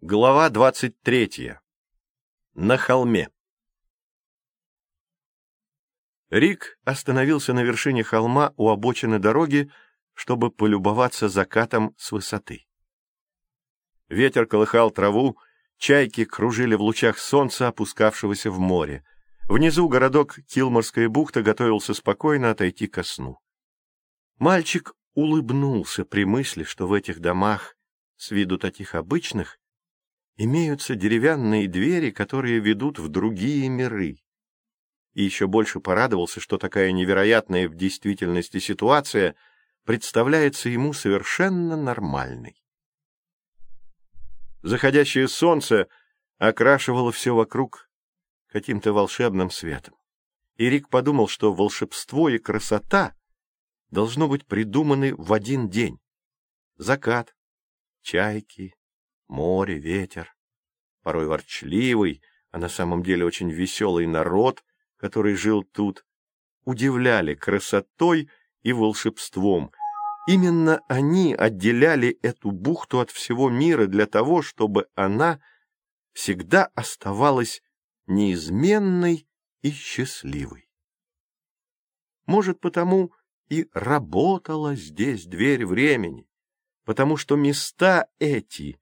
Глава двадцать третья. На холме. Рик остановился на вершине холма у обочины дороги, чтобы полюбоваться закатом с высоты. Ветер колыхал траву, чайки кружили в лучах солнца, опускавшегося в море. Внизу городок Килморская бухта готовился спокойно отойти ко сну. Мальчик улыбнулся при мысли, что в этих домах, с виду таких обычных, имеются деревянные двери, которые ведут в другие миры. И еще больше порадовался, что такая невероятная в действительности ситуация представляется ему совершенно нормальной. Заходящее солнце окрашивало все вокруг каким-то волшебным светом. И Рик подумал, что волшебство и красота должно быть придуманы в один день. Закат, чайки, море, ветер, порой ворчливый, а на самом деле очень веселый народ, который жил тут, удивляли красотой и волшебством. Именно они отделяли эту бухту от всего мира для того, чтобы она всегда оставалась неизменной и счастливой. Может, потому и работала здесь дверь времени, потому что места эти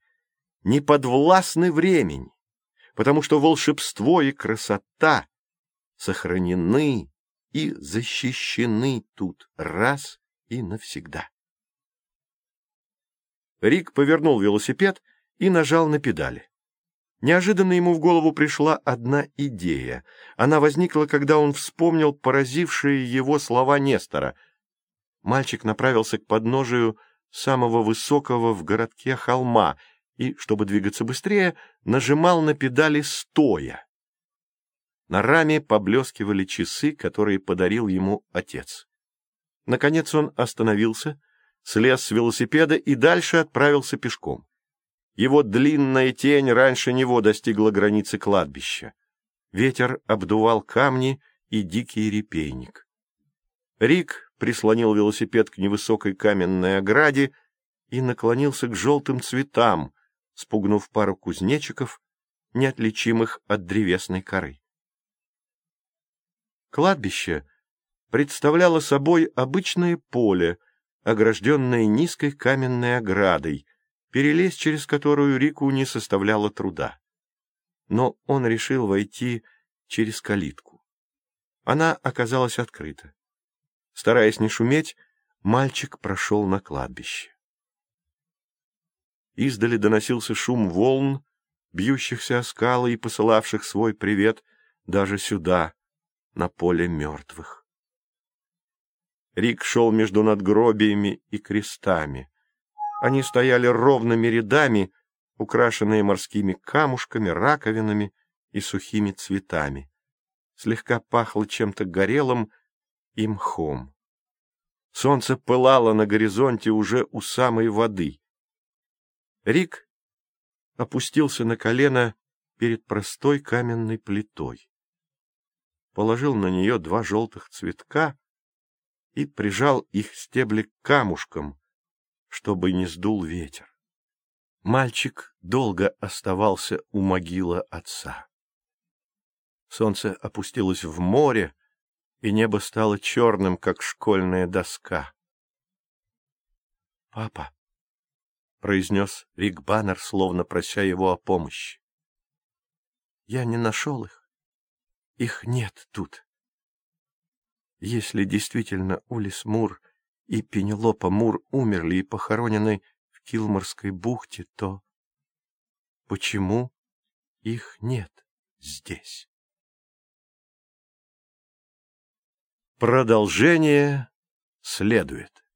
не подвластны времени, потому что волшебство и красота сохранены и защищены тут раз и навсегда. Рик повернул велосипед и нажал на педали. Неожиданно ему в голову пришла одна идея. Она возникла, когда он вспомнил поразившие его слова Нестора. Мальчик направился к подножию самого высокого в городке холма и, чтобы двигаться быстрее, нажимал на педали стоя. На раме поблескивали часы, которые подарил ему отец. Наконец он остановился, слез с велосипеда и дальше отправился пешком. Его длинная тень раньше него достигла границы кладбища. Ветер обдувал камни и дикий репейник. Рик прислонил велосипед к невысокой каменной ограде и наклонился к желтым цветам, спугнув пару кузнечиков, неотличимых от древесной коры. Кладбище представляло собой обычное поле, огражденное низкой каменной оградой, перелезть через которую Рику не составляло труда. Но он решил войти через калитку. Она оказалась открыта. Стараясь не шуметь, мальчик прошел на кладбище. Издали доносился шум волн, бьющихся о скалы и посылавших свой привет даже сюда, на поле мертвых. Рик шел между надгробиями и крестами. Они стояли ровными рядами, украшенные морскими камушками, раковинами и сухими цветами. Слегка пахло чем-то горелым и мхом. Солнце пылало на горизонте уже у самой воды. Рик опустился на колено перед простой каменной плитой, положил на нее два желтых цветка и прижал их стебли к камушкам, чтобы не сдул ветер. Мальчик долго оставался у могилы отца. Солнце опустилось в море, и небо стало черным, как школьная доска. — Папа, — произнес Рик Баннер, словно прося его о помощи. — Я не нашел их. Их нет тут. Если действительно Улис Мур и Пенелопа Мур умерли и похоронены в Килморской бухте, то почему их нет здесь? Продолжение следует.